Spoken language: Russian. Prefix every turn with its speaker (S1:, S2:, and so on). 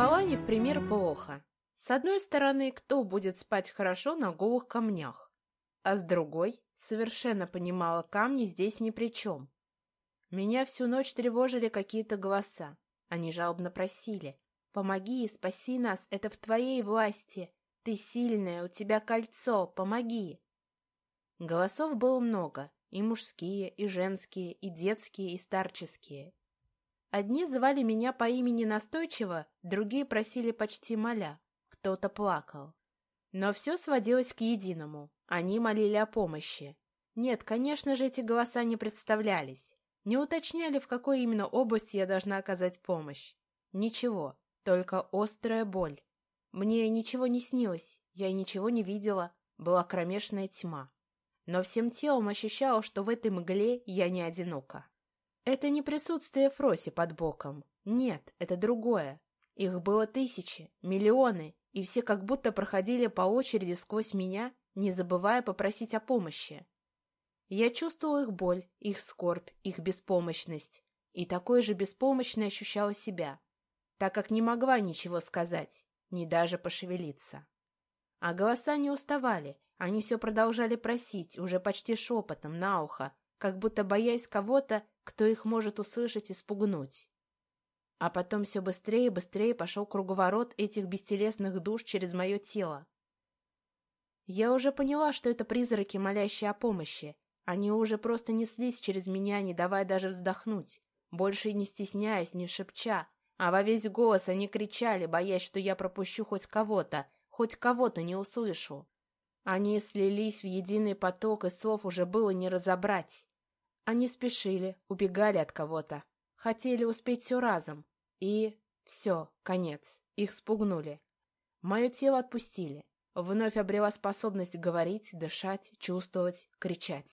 S1: Спала не в пример плохо. С одной стороны, кто будет спать хорошо на голых камнях? А с другой, совершенно понимала, камни здесь ни при чем. Меня всю ночь тревожили какие-то голоса. Они жалобно просили. «Помоги, спаси нас, это в твоей власти. Ты сильная, у тебя кольцо, помоги!» Голосов было много, и мужские, и женские, и детские, и старческие. Одни звали меня по имени настойчиво, другие просили почти моля, кто-то плакал. Но все сводилось к единому. Они молили о помощи. Нет, конечно же, эти голоса не представлялись. Не уточняли, в какой именно области я должна оказать помощь. Ничего, только острая боль. Мне ничего не снилось, я ничего не видела, была кромешная тьма. Но всем телом ощущала, что в этой мгле я не одинока. Это не присутствие Фроси под боком. Нет, это другое. Их было тысячи, миллионы, и все как будто проходили по очереди сквозь меня, не забывая попросить о помощи. Я чувствовала их боль, их скорбь, их беспомощность, и такой же беспомощной ощущала себя, так как не могла ничего сказать, ни даже пошевелиться. А голоса не уставали, они все продолжали просить, уже почти шепотом, на ухо, как будто боясь кого-то, кто их может услышать и спугнуть. А потом все быстрее и быстрее пошел круговорот этих бестелесных душ через мое тело. Я уже поняла, что это призраки, молящие о помощи. Они уже просто неслись через меня, не давая даже вздохнуть, больше не стесняясь, не шепча, а во весь голос они кричали, боясь, что я пропущу хоть кого-то, хоть кого-то не услышу. Они слились в единый поток, и слов уже было не разобрать. Они спешили, убегали от кого-то, хотели успеть все разом. И все, конец, их спугнули. Мое тело отпустили. Вновь обрела способность говорить, дышать, чувствовать, кричать.